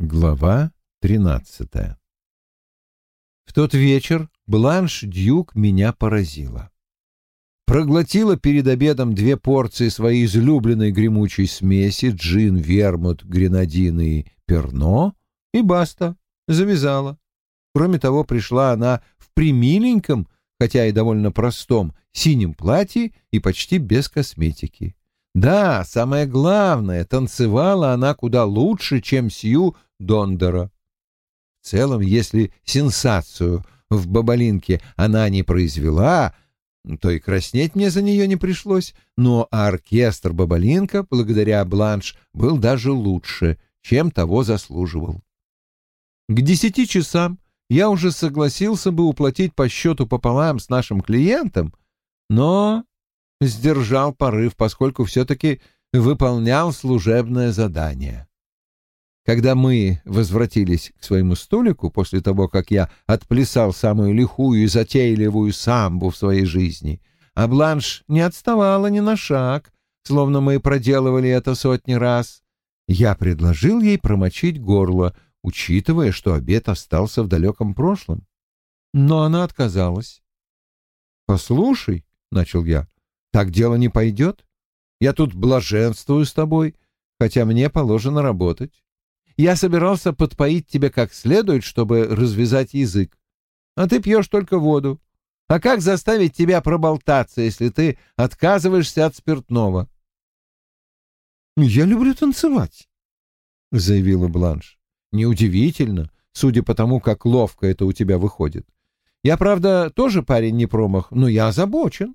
Глава тринадцатая В тот вечер Бланш Дьюк меня поразила. Проглотила перед обедом две порции своей излюбленной гремучей смеси джин, вермут, гренадин и перно, и баста, завязала. Кроме того, пришла она в примиленьком, хотя и довольно простом, синем платье и почти без косметики. Да, самое главное, танцевала она куда лучше, чем Сью Дондора. В целом, если сенсацию в Бабалинке она не произвела, то и краснеть мне за нее не пришлось, но оркестр Бабалинка, благодаря Бланш, был даже лучше, чем того заслуживал. К десяти часам я уже согласился бы уплатить по счету пополам с нашим клиентом, но сдержал порыв, поскольку все-таки выполнял служебное задание. Когда мы возвратились к своему столику после того, как я отплясал самую лихую и затейливую самбу в своей жизни, а Бланш не отставала ни на шаг, словно мы проделывали это сотни раз, я предложил ей промочить горло, учитывая, что обед остался в далеком прошлом. Но она отказалась. «Послушай», — начал я, — «так дело не пойдет. Я тут блаженствую с тобой, хотя мне положено работать. Я собирался подпоить тебя как следует, чтобы развязать язык. А ты пьешь только воду. А как заставить тебя проболтаться, если ты отказываешься от спиртного? — Я люблю танцевать, — заявила Бланш. — Неудивительно, судя по тому, как ловко это у тебя выходит. Я, правда, тоже парень не промах, но я озабочен.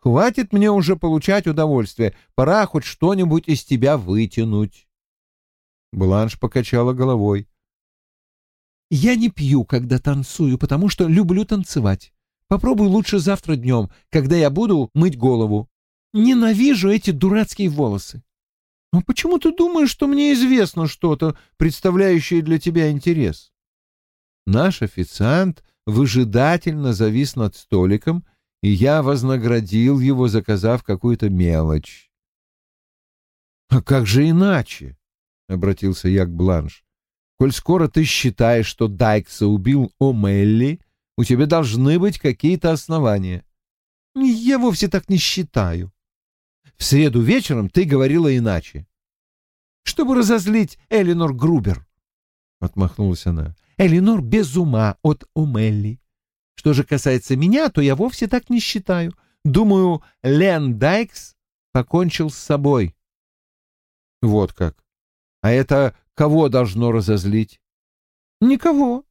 Хватит мне уже получать удовольствие, пора хоть что-нибудь из тебя вытянуть. Бланш покачала головой. «Я не пью, когда танцую, потому что люблю танцевать. Попробуй лучше завтра днем, когда я буду мыть голову. Ненавижу эти дурацкие волосы. Но почему ты думаешь, что мне известно что-то, представляющее для тебя интерес?» Наш официант выжидательно завис над столиком, и я вознаградил его, заказав какую-то мелочь. «А как же иначе?» обратился я к Бланш. «Коль скоро ты считаешь, что Дайкса убил О'Мелли, у тебя должны быть какие-то основания». «Я вовсе так не считаю». «В среду вечером ты говорила иначе». «Чтобы разозлить Элинор Грубер», — отмахнулась она. «Элинор без ума от О'Мелли. Что же касается меня, то я вовсе так не считаю. Думаю, Лен Дайкс покончил с собой». «Вот как. А это кого должно разозлить? Никого.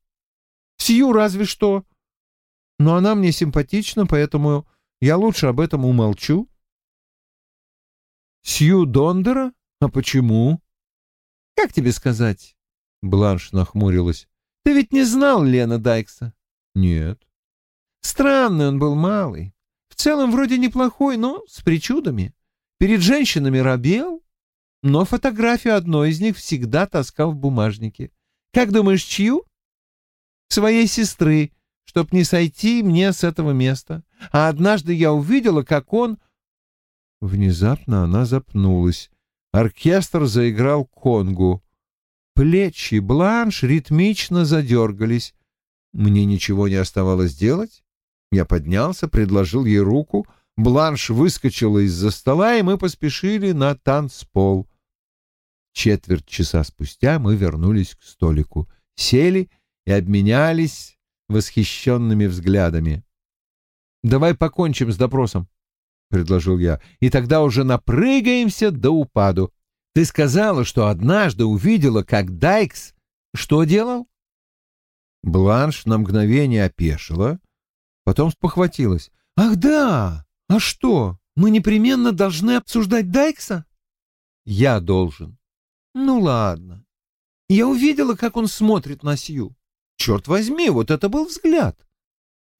Сью разве что. Но она мне симпатична, поэтому я лучше об этом умолчу. Сью Дондера? А почему? Как тебе сказать? Бланш нахмурилась. Ты ведь не знал Лена Дайкса? Нет. Странный он был малый. В целом вроде неплохой, но с причудами. Перед женщинами робел, но фотографию одной из них всегда таскал в бумажнике. Как думаешь, чью? Своей сестры, чтоб не сойти мне с этого места. А однажды я увидела, как он... Внезапно она запнулась. Оркестр заиграл конгу. Плечи Бланш ритмично задергались. Мне ничего не оставалось делать. Я поднялся, предложил ей руку — Бланш выскочила из-за стола, и мы поспешили на танцпол. Четверть часа спустя мы вернулись к столику, сели и обменялись восхищенными взглядами. «Давай покончим с допросом», — предложил я, — «и тогда уже напрыгаемся до упаду. Ты сказала, что однажды увидела, как Дайкс что делал?» Бланш на мгновение опешила, потом спохватилась. «Ах да! «А что, мы непременно должны обсуждать Дайкса?» «Я должен». «Ну ладно. Я увидела, как он смотрит на Сью. Черт возьми, вот это был взгляд.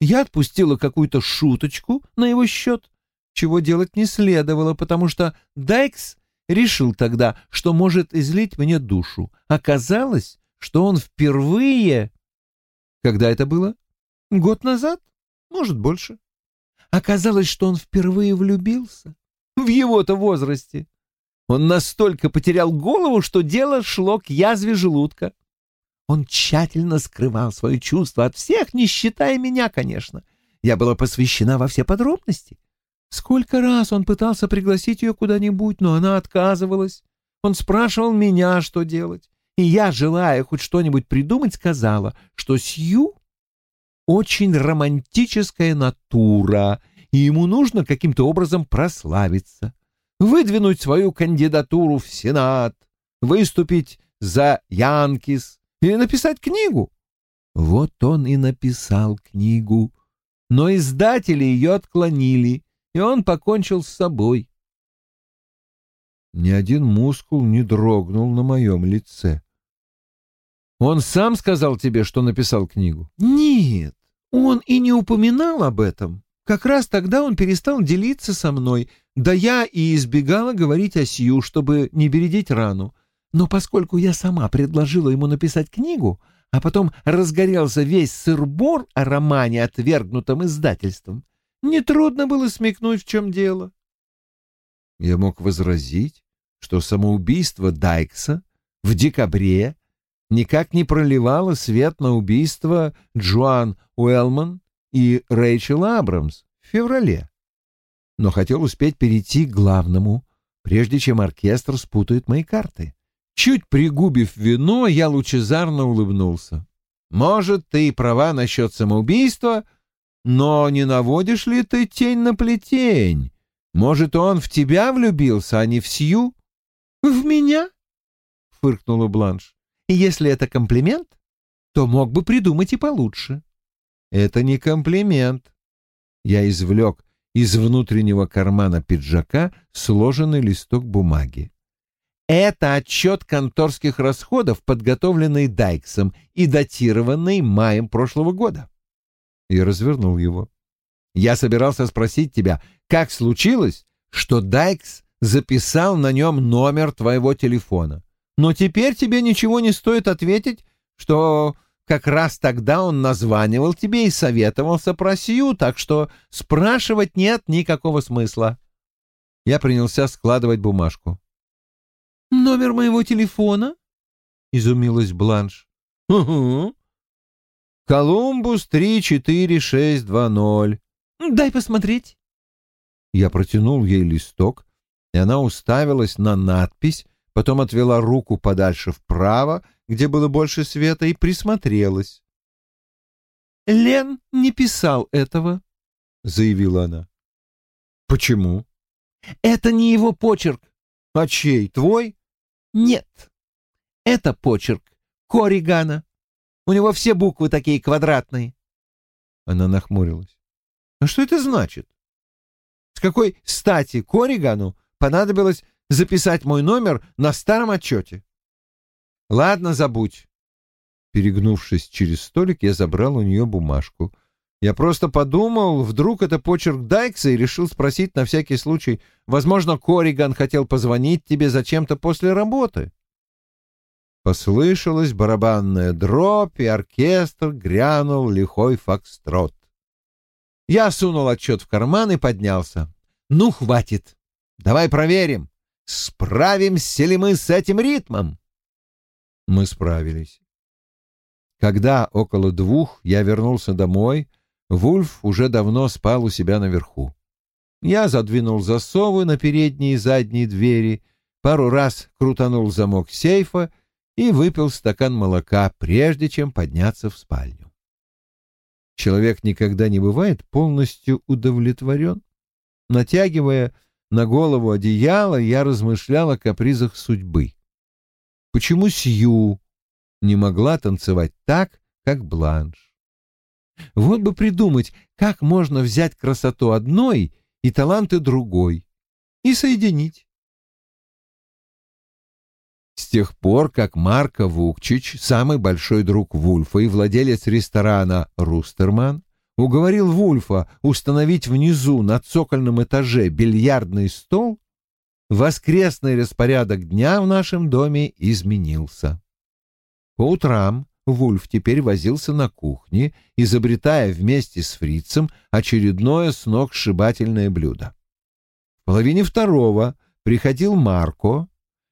Я отпустила какую-то шуточку на его счет, чего делать не следовало, потому что Дайкс решил тогда, что может излить мне душу. Оказалось, что он впервые... Когда это было? Год назад? Может, больше. Оказалось, что он впервые влюбился. В его-то возрасте. Он настолько потерял голову, что дело шло к язве желудка. Он тщательно скрывал свои чувства от всех, не считая меня, конечно. Я была посвящена во все подробности. Сколько раз он пытался пригласить ее куда-нибудь, но она отказывалась. Он спрашивал меня, что делать. И я, желая хоть что-нибудь придумать, сказала, что Сью очень романтическая натура, и ему нужно каким-то образом прославиться, выдвинуть свою кандидатуру в Сенат, выступить за Янкис или написать книгу. Вот он и написал книгу, но издатели ее отклонили, и он покончил с собой. Ни один мускул не дрогнул на моем лице. Он сам сказал тебе, что написал книгу? Нет, он и не упоминал об этом. Как раз тогда он перестал делиться со мной, да я и избегала говорить о Сью, чтобы не бередить рану. Но поскольку я сама предложила ему написать книгу, а потом разгорелся весь сыр-бор о романе, отвергнутом издательством, нетрудно было смекнуть, в чем дело. Я мог возразить, что самоубийство Дайкса в декабре никак не проливало свет на убийство Джоан Уэлман и Рэйчел Абрамс в феврале, но хотел успеть перейти к главному, прежде чем оркестр спутает мои карты. Чуть пригубив вино, я лучезарно улыбнулся. «Может, ты и права насчет самоубийства, но не наводишь ли ты тень на плетень? Может, он в тебя влюбился, а не в Сью?» «В меня?» — фыркнула Бланш. «И если это комплимент, то мог бы придумать и получше». «Это не комплимент». Я извлек из внутреннего кармана пиджака сложенный листок бумаги. Это отчет конторских расходов, подготовленный Дайксом и датированный маем прошлого года. И развернул его. Я собирался спросить тебя, как случилось, что Дайкс записал на нем номер твоего телефона. Но теперь тебе ничего не стоит ответить, что как раз тогда он названивал тебе и советовался про Сью, так что спрашивать нет никакого смысла. Я принялся складывать бумажку. «Номер моего телефона?» — изумилась Бланш. «Угу. Колумбус 34620. Дай посмотреть». Я протянул ей листок, и она уставилась на надпись, потом отвела руку подальше вправо, где было больше света, и присмотрелась. «Лен не писал этого», — заявила она. «Почему?» «Это не его почерк». «А чей? Твой?» Нет, это почерк Коригана. У него все буквы такие квадратные. Она нахмурилась. А что это значит? С какой стати Коригану понадобилось записать мой номер на старом отчете? Ладно, забудь. Перегнувшись через столик, я забрал у нее бумажку. Я просто подумал, вдруг это почерк Дайкса, и решил спросить на всякий случай. Возможно, Кориган хотел позвонить тебе зачем-то после работы. Послышалась барабанная дробь, и оркестр грянул лихой фокстрот. Я сунул отчет в карман и поднялся. «Ну, хватит. Давай проверим, справимся ли мы с этим ритмом». Мы справились. Когда около двух я вернулся домой, Вульф уже давно спал у себя наверху. Я задвинул засовы на передние и задние двери, пару раз крутанул замок сейфа и выпил стакан молока, прежде чем подняться в спальню. Человек никогда не бывает полностью удовлетворен. Натягивая на голову одеяло, я размышлял о капризах судьбы. Почему Сью не могла танцевать так, как Бланш? Вот бы придумать, как можно взять красоту одной и таланты другой и соединить. С тех пор, как Марко Вукчич, самый большой друг Вульфа и владелец ресторана «Рустерман», уговорил Вульфа установить внизу на цокольном этаже бильярдный стол, воскресный распорядок дня в нашем доме изменился. По утрам Вульф теперь возился на кухне, изобретая вместе с фрицем очередное сногсшибательное блюдо. В половине второго приходил Марко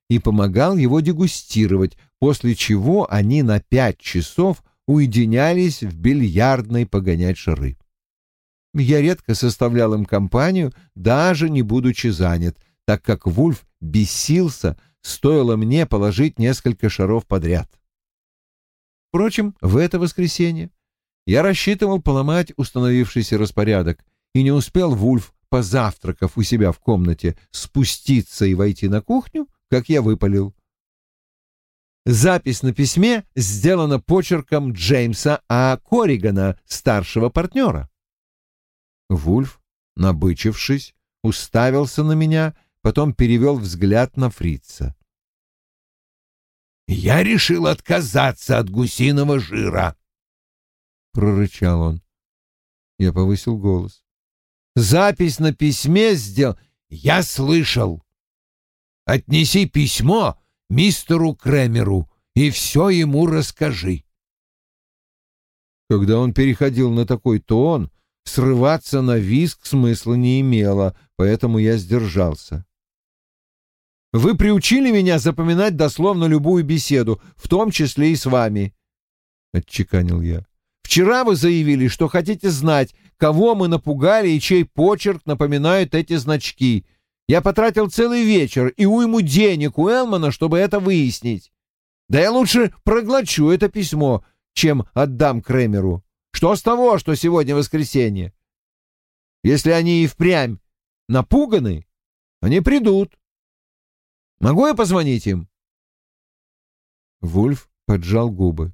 и помогал его дегустировать, после чего они на пять часов уединялись в бильярдной погонять шары. Я редко составлял им компанию, даже не будучи занят, так как Вульф бесился, стоило мне положить несколько шаров подряд. Впрочем, в это воскресенье я рассчитывал поломать установившийся распорядок, и не успел Вульф, позавтракав у себя в комнате, спуститься и войти на кухню, как я выпалил. Запись на письме сделана почерком Джеймса А. Корригана, старшего партнера. Вульф, набычившись, уставился на меня, потом перевел взгляд на фрица. «Я решил отказаться от гусиного жира», — прорычал он. Я повысил голос. «Запись на письме сделал...» «Я слышал. Отнеси письмо мистеру Кремеру и все ему расскажи». Когда он переходил на такой тон, Срываться на виск смысла не имело, поэтому я сдержался. «Вы приучили меня запоминать дословно любую беседу, в том числе и с вами», — отчеканил я. «Вчера вы заявили, что хотите знать, кого мы напугали и чей почерк напоминают эти значки. Я потратил целый вечер и уйму денег у Элмана, чтобы это выяснить. Да я лучше проглочу это письмо, чем отдам Кремеру. Что с того, что сегодня воскресенье? Если они и впрямь напуганы, они придут. Могу я позвонить им?» Вульф поджал губы.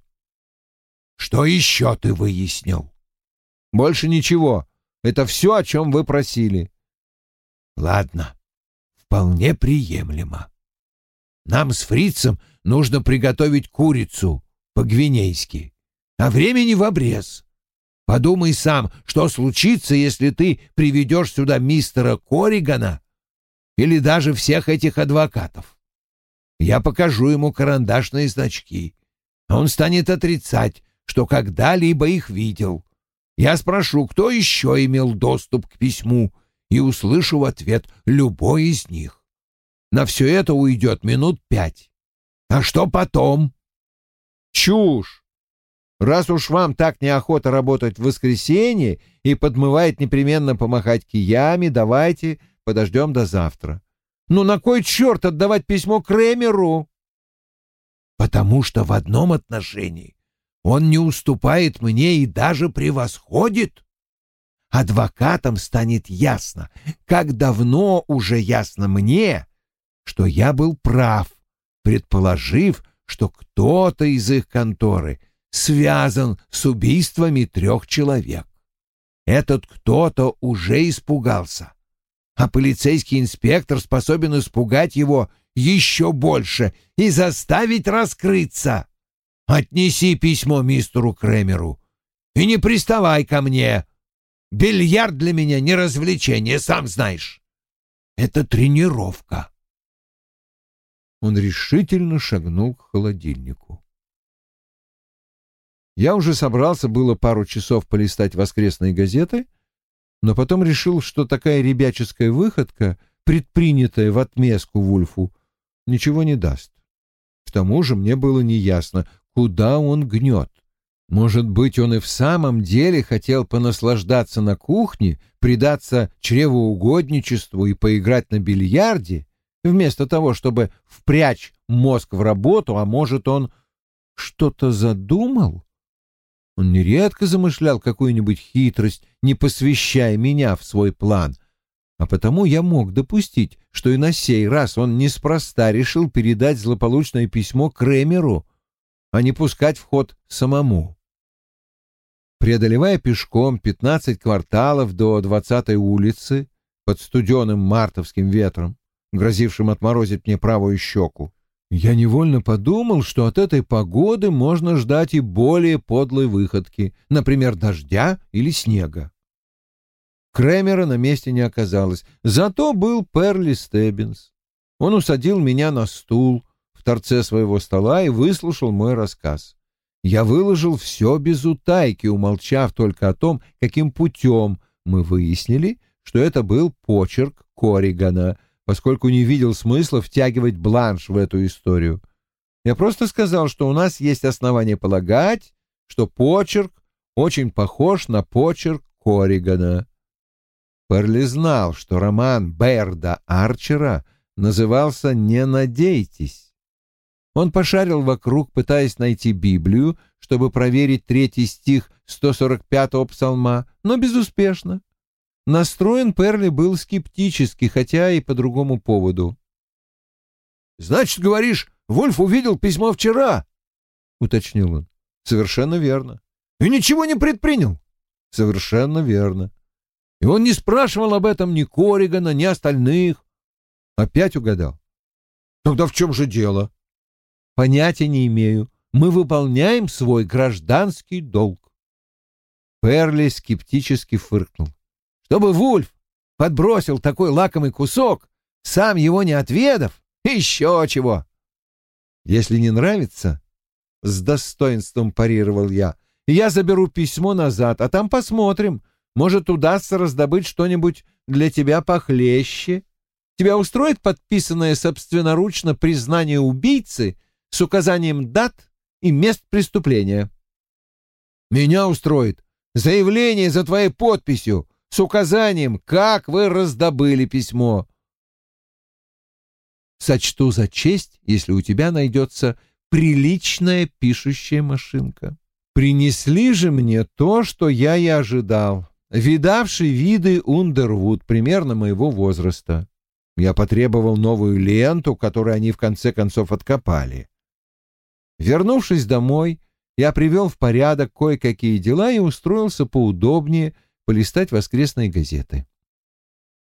«Что еще ты выяснил?» «Больше ничего. Это все, о чем вы просили». «Ладно, вполне приемлемо. Нам с фрицем нужно приготовить курицу по-гвинейски, а времени в обрез. Подумай сам, что случится, если ты приведешь сюда мистера Коригана или даже всех этих адвокатов. Я покажу ему карандашные значки. Он станет отрицать, что когда-либо их видел. Я спрошу, кто еще имел доступ к письму, и услышу в ответ любой из них. На все это уйдет минут пять. А что потом? Чушь! Раз уж вам так неохота работать в воскресенье и подмывает непременно помахать киями, давайте подождем до завтра. Ну на кой черт отдавать письмо Кремеру? Потому что в одном отношении он не уступает мне и даже превосходит. Адвокатам станет ясно, как давно уже ясно мне, что я был прав, предположив, что кто-то из их конторы — связан с убийствами трех человек. Этот кто-то уже испугался, а полицейский инспектор способен испугать его еще больше и заставить раскрыться. Отнеси письмо мистеру Кремеру и не приставай ко мне. Бильярд для меня не развлечение, сам знаешь. Это тренировка. Он решительно шагнул к холодильнику. Я уже собрался было пару часов полистать воскресные газеты, но потом решил, что такая ребяческая выходка, предпринятая в отместку Вульфу, ничего не даст. К тому же мне было неясно, куда он гнет. Может быть, он и в самом деле хотел понаслаждаться на кухне, предаться чревоугодничеству и поиграть на бильярде, вместо того, чтобы впрячь мозг в работу, а может, он что-то задумал? Он нередко замышлял какую-нибудь хитрость, не посвящая меня в свой план, а потому я мог допустить, что и на сей раз он неспроста решил передать злополучное письмо Кремеру, а не пускать в ход самому. Преодолевая пешком пятнадцать кварталов до двадцатой улицы под студеным мартовским ветром, грозившим отморозить мне правую щеку, я невольно подумал, что от этой погоды можно ждать и более подлой выходки, например, дождя или снега. Кремера на месте не оказалось, зато был Перли Стеббинс. Он усадил меня на стул торце своего стола и выслушал мой рассказ. Я выложил все без утайки, умолчав только о том, каким путем мы выяснили, что это был почерк Коригана, поскольку не видел смысла втягивать Бланш в эту историю. Я просто сказал, что у нас есть основания полагать, что почерк очень похож на почерк Корригана. Перли знал, что роман Берда Арчера назывался «Не надейтесь». Он пошарил вокруг, пытаясь найти Библию, чтобы проверить третий стих 145-го псалма, но безуспешно. Настроен Перли был скептически, хотя и по другому поводу. «Значит, говоришь, Вольф увидел письмо вчера?» — уточнил он. «Совершенно верно». «И ничего не предпринял?» «Совершенно верно». «И он не спрашивал об этом ни Коригана, ни остальных?» «Опять угадал». «Тогда в чем же дело?» «Понятия не имею. Мы выполняем свой гражданский долг». Перли скептически фыркнул. «Чтобы Вульф подбросил такой лакомый кусок, сам его не отведав, еще чего!» «Если не нравится, — с достоинством парировал я, — я заберу письмо назад, а там посмотрим. Может, удастся раздобыть что-нибудь для тебя похлеще. Тебя устроит подписанное собственноручно признание убийцы с указанием дат и мест преступления?» «Меня устроит заявление за твоей подписью с указанием, как вы раздобыли письмо сочту за честь, если у тебя найдется приличная пишущая машинка. Принесли же мне то, что я и ожидал. Видавший виды Ундервуд примерно моего возраста. Я потребовал новую ленту, которую они в конце концов откопали. Вернувшись домой, я привел в порядок кое-какие дела и устроился поудобнее полистать воскресные газеты.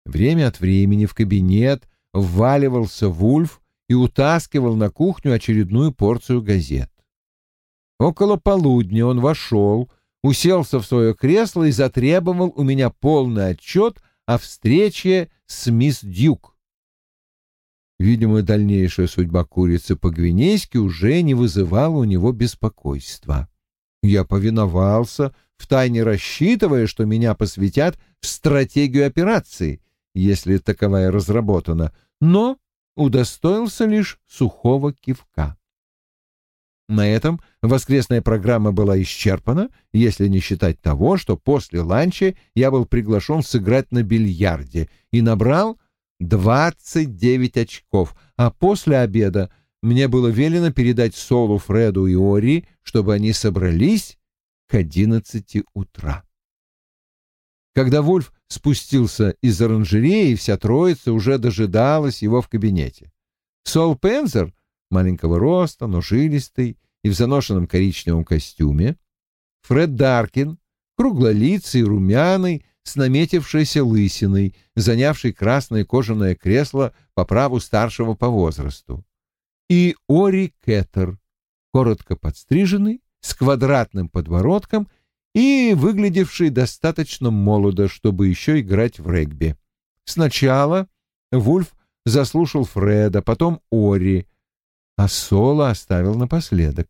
Время от времени в кабинет вваливался Вульф и утаскивал на кухню очередную порцию газет. Около полудня он вошел, уселся в свое кресло и затребовал у меня полный отчет о встрече с мисс Дюк. Видимо, дальнейшая судьба курицы по-гвинейски уже не вызывала у него беспокойства. Я повиновался, втайне рассчитывая, что меня посвятят в стратегию операции, если таковая разработана, но удостоился лишь сухого кивка. На этом воскресная программа была исчерпана, если не считать того, что после ланча я был приглашен сыграть на бильярде и набрал 29 очков, а после обеда мне было велено передать Солу, Фреду и Ори, чтобы они собрались к 11 утра. Когда Вульф спустился из оранжереи, вся троица уже дожидалась его в кабинете. Сол Пензер, маленького роста, но жилистый и в заношенном коричневом костюме, Фред Даркин, круглолицый, румяный, с наметившейся лысиной, занявший красное кожаное кресло по праву старшего по возрасту, и Ори Кеттер, коротко подстриженный, с квадратным подбородком и выглядевший достаточно молодо, чтобы еще играть в регби. Сначала Вульф заслушал Фреда, потом Ори, а Соло оставил напоследок.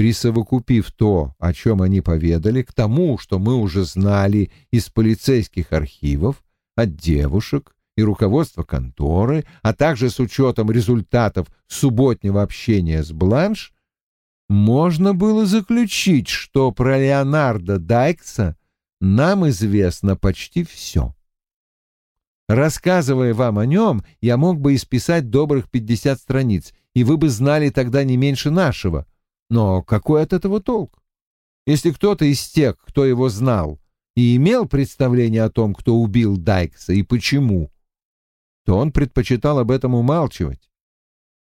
Присовокупив то, о чем они поведали, к тому, что мы уже знали из полицейских архивов, от девушек и руководства конторы, а также с учетом результатов субботнего общения с Бланш, можно было заключить, что про Леонардо Дайкса нам известно почти все. Рассказывая вам о нем, я мог бы исписать добрых пятьдесят страниц, и вы бы знали тогда не меньше нашего. Но какой от этого толк? Если кто-то из тех, кто его знал, и имел представление о том, кто убил Дайкса и почему, то он предпочитал об этом умалчивать.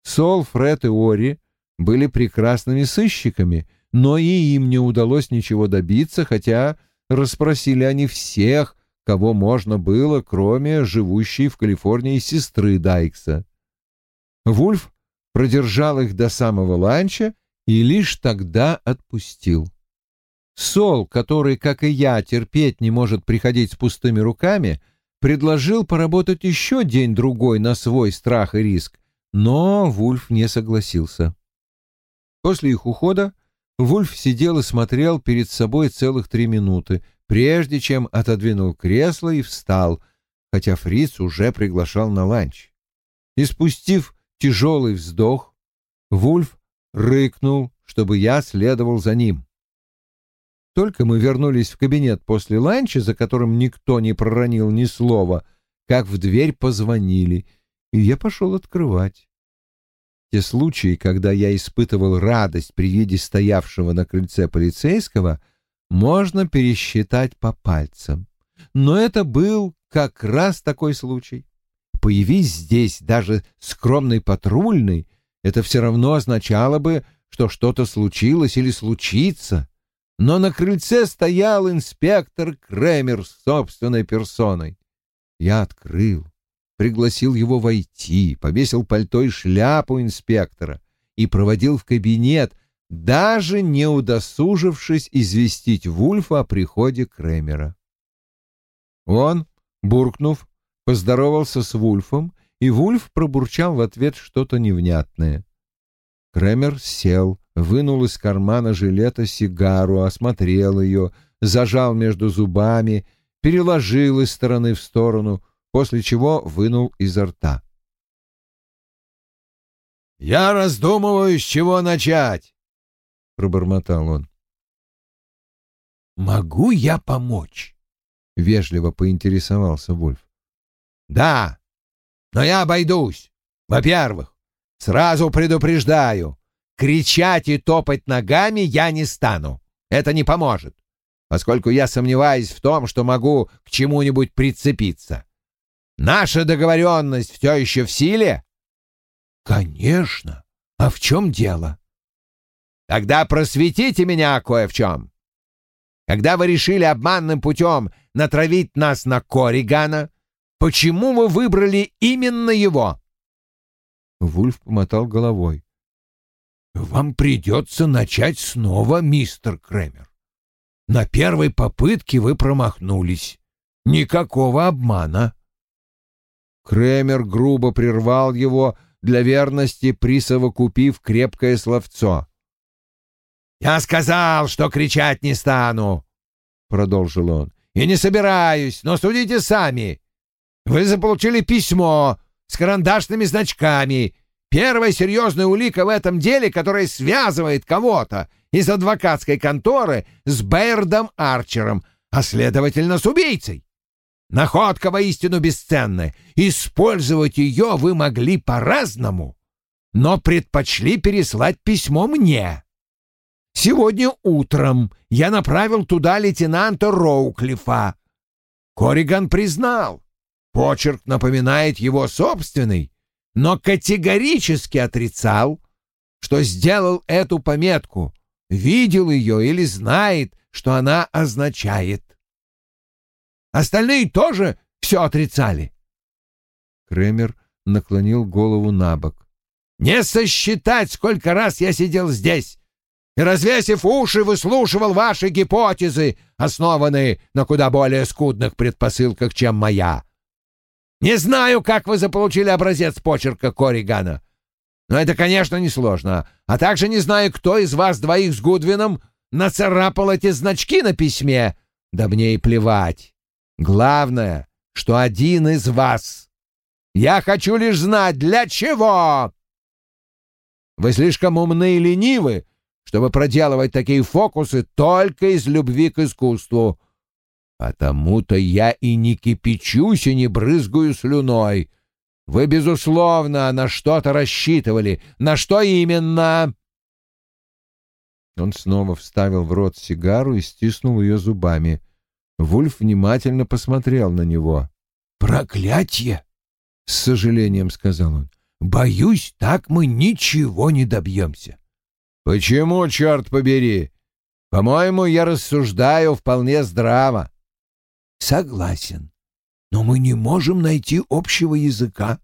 Сол, Фред и Ори были прекрасными сыщиками, но и им не удалось ничего добиться, хотя расспросили они всех, кого можно было, кроме живущей в Калифорнии сестры Дайкса. Вульф продержал их до самого ланча и лишь тогда отпустил. Сол, который, как и я, терпеть не может приходить с пустыми руками, предложил поработать еще день-другой на свой страх и риск, но Вульф не согласился. После их ухода Вульф сидел и смотрел перед собой целых три минуты, прежде чем отодвинул кресло и встал. хотя Фриц уже приглашал на ланч. И спустив тяжелый вздох, Вульф рыкнул, чтобы я следовал за ним. Только мы вернулись в кабинет после ланча, за которым никто не проронил ни слова, как в дверь позвонили, и я пошел открывать. Те случаи, когда я испытывал радость при виде стоявшего на крыльце полицейского, можно пересчитать по пальцам. Но это был как раз такой случай. Появись здесь даже скромный патрульный, это все равно означало бы, что что-то случилось или случится. Но на крыльце стоял инспектор Кремер с собственной персоной. Я открыл, пригласил его войти, повесил пальто и шляпу инспектора и проводил в кабинет, даже не удосужившись известить Вульфа о приходе Кремера. Он, буркнув, поздоровался с Вульфом, и Вульф пробурчал в ответ что-то невнятное. Кремер сел, вынул из кармана жилета сигару, осмотрел ее, зажал между зубами, переложил из стороны в сторону, после чего вынул изо рта. «Я раздумываю, с чего начать», — пробормотал он. «Могу я помочь?» — вежливо поинтересовался Вульф. «Да, но я обойдусь. Во-первых, сразу предупреждаю, кричать и топать ногами я не стану. Это не поможет, поскольку я сомневаюсь в том, что могу к чему-нибудь прицепиться. Наша договоренность все еще в силе?» «Конечно. А в чем дело?» «Тогда просветите меня кое в чем. Когда вы решили обманным путем натравить нас на Коригана, почему вы выбрали именно его?» Вульф помотал головой. «Вам придется начать снова, мистер Кремер. На первой попытке вы промахнулись. Никакого обмана». Кремер грубо прервал его, для верности присовокупив крепкое словцо. «Я сказал, что кричать не стану», — продолжил он, — «и не собираюсь, но судите сами. Вы заполучили письмо с карандашными значками, первая серьезная улика в этом деле, которая связывает кого-то из адвокатской конторы с Бейрдом Арчером, а следовательно с убийцей. Находка воистину бесценная. Использовать ее вы могли по-разному, но предпочли переслать письмо мне. Сегодня утром я направил туда лейтенанта Роуклифа. Кориган признал, почерк напоминает его собственный, но категорически отрицал, что сделал эту пометку, видел ее или знает, что она означает. Остальные тоже все отрицали. Кремер наклонил голову на бок. «Не сосчитать, сколько раз я сидел здесь и, развесив уши, выслушивал ваши гипотезы, основанные на куда более скудных предпосылках, чем моя. Не знаю, как вы заполучили образец почерка Коригана, но это, конечно, несложно. А также не знаю, кто из вас двоих с Гудвином нацарапал эти значки на письме. Да мне и плевать. Главное, что один из вас. Я хочу лишь знать, для чего. Вы слишком умны и ленивы, чтобы проделывать такие фокусы только из любви к искусству. Потому-то я и не кипячусь и не брызгаю слюной. Вы, безусловно, на что-то рассчитывали. На что именно?» Он снова вставил в рот сигару и стиснул ее зубами. Вульф внимательно посмотрел на него. «Проклятье!» — с сожалением сказал он. «Боюсь, так мы ничего не добьемся». «Почему, черт побери? По-моему, я рассуждаю вполне здраво». «Согласен. Но мы не можем найти общего языка.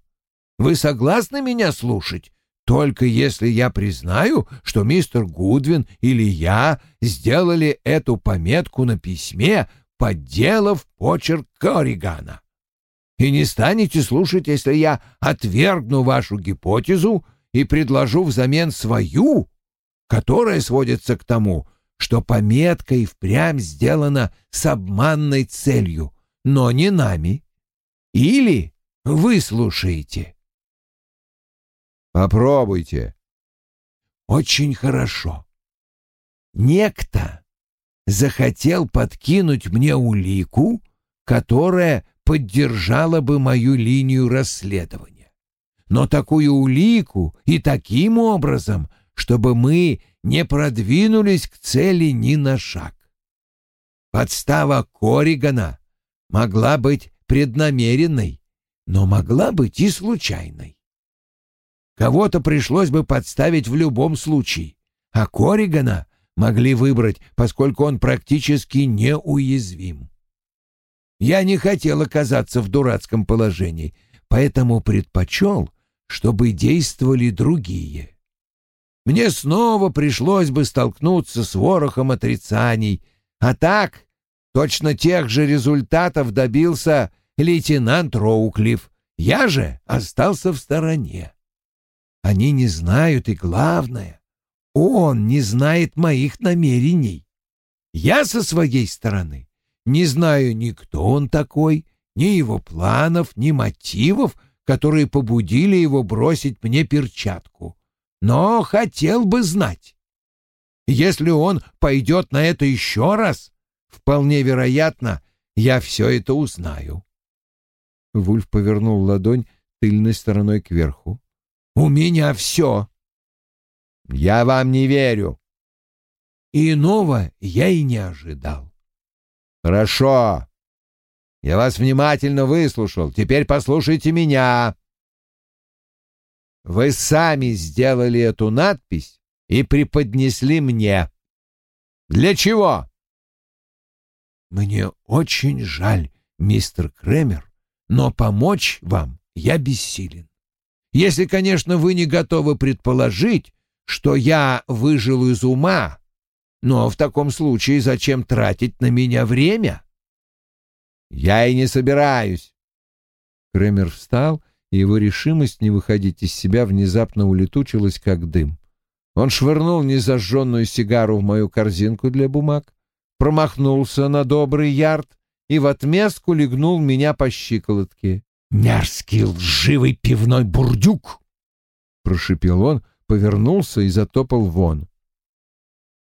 Вы согласны меня слушать? Только если я признаю, что мистер Гудвин или я сделали эту пометку на письме, подделав почерк Корригана. И не станете слушать, если я отвергну вашу гипотезу и предложу взамен свою, которая сводится к тому, что пометка и впрямь сделана с обманной целью, но не нами. Или выслушаете. Попробуйте. Очень хорошо. Некто захотел подкинуть мне улику, которая поддержала бы мою линию расследования. Но такую улику и таким образом, чтобы мы не продвинулись к цели ни на шаг. Подстава Коригана могла быть преднамеренной, но могла быть и случайной. Кого-то пришлось бы подставить в любом случае, а Коригана могли выбрать, поскольку он практически неуязвим. Я не хотел оказаться в дурацком положении, поэтому предпочел, чтобы действовали другие. Мне снова пришлось бы столкнуться с ворохом отрицаний, а так точно тех же результатов добился лейтенант Роуклифф. Я же остался в стороне. Они не знают, и главное, он не знает моих намерений. Я со своей стороны не знаю ни кто он такой, ни его планов, ни мотивов, которые побудили его бросить мне перчатку. Но хотел бы знать. Если он пойдет на это еще раз, вполне вероятно, я все это узнаю. Вульф повернул ладонь тыльной стороной кверху. «У меня все!» «Я вам не верю!» Иного я и не ожидал. «Хорошо. Я вас внимательно выслушал. Теперь послушайте меня. Вы сами сделали эту надпись и преподнесли мне. Для чего?» «Мне очень жаль, мистер Кремер, но помочь вам я бессилен. Если, конечно, вы не готовы предположить, что я выжил из ума, но в таком случае зачем тратить на меня время? Я и не собираюсь. Кремер встал, и его решимость не выходить из себя внезапно улетучилась, как дым. Он швырнул незажженную сигару в мою корзинку для бумаг, промахнулся на добрый ярд и в отместку легнул меня по щиколотке. «Мерзкий лживый пивной бурдюк!» — прошипел он, повернулся и затопал вон.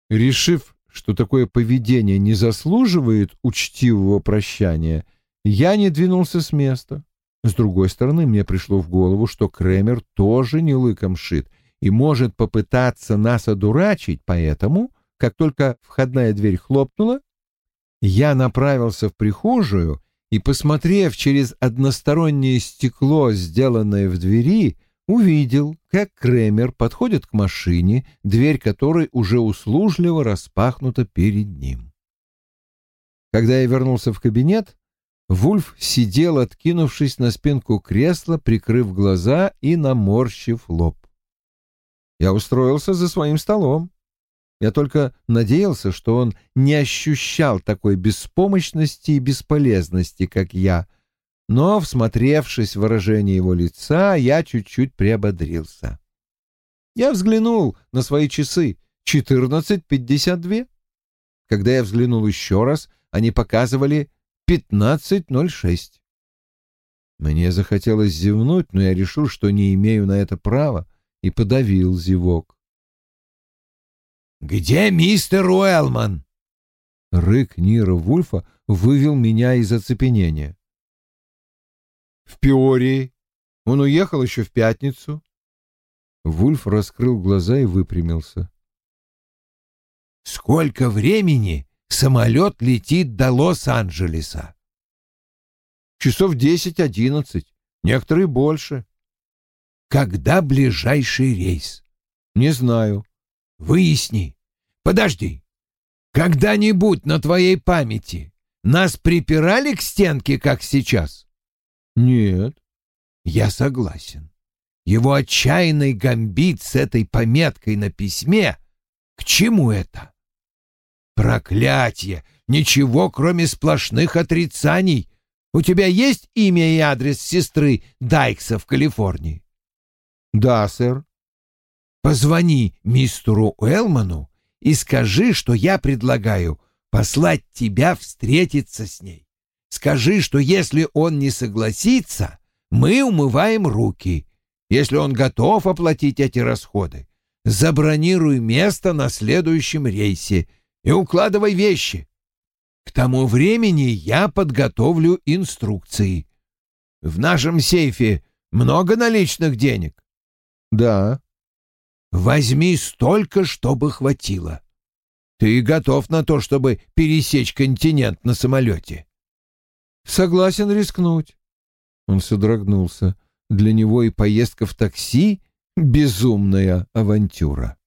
Решив, что такое поведение не заслуживает учтивого прощания, я не двинулся с места. С другой стороны, мне пришло в голову, что Кремер тоже не лыком шит и может попытаться нас одурачить, поэтому, как только входная дверь хлопнула, я направился в прихожую и, посмотрев через одностороннее стекло, сделанное в двери, увидел, как Кремер подходит к машине, дверь которой уже услужливо распахнута перед ним. Когда я вернулся в кабинет, Вульф сидел, откинувшись на спинку кресла, прикрыв глаза и наморщив лоб. Я устроился за своим столом. Я только надеялся, что он не ощущал такой беспомощности и бесполезности, как я — но, всмотревшись в выражение его лица, я чуть-чуть приободрился. Я взглянул на свои часы. 14.52. Когда я взглянул еще раз, они показывали 15.06. Мне захотелось зевнуть, но я решил, что не имею на это права, и подавил зевок. «Где мистер Уэллман?» Рык Нира Вульфа вывел меня из оцепенения в Пиории. Он уехал еще в пятницу. Вульф раскрыл глаза и выпрямился. «Сколько времени самолет летит до Лос-Анджелеса?» «Часов десять-одиннадцать, некоторые больше». «Когда ближайший рейс?» «Не знаю». «Выясни. Подожди. Когда-нибудь на твоей памяти нас припирали к стенке, как сейчас?» Нет. Я согласен. Его отчаянный гамбит с этой пометкой на письме. К чему это? Проклятие! Ничего, кроме сплошных отрицаний. У тебя есть имя и адрес сестры Дайкса в Калифорнии? Да, сэр. Позвони мистеру Уэлману и скажи, что я предлагаю послать тебя встретиться с ней. Скажи, что если он не согласится, мы умываем руки. Если он готов оплатить эти расходы, забронируй место на следующем рейсе и укладывай вещи. К тому времени я подготовлю инструкции. В нашем сейфе много наличных денег? Да. Возьми столько, чтобы хватило. Ты готов на то, чтобы пересечь континент на самолете? Согласен рискнуть. Он содрогнулся. Для него и поездка в такси — безумная авантюра.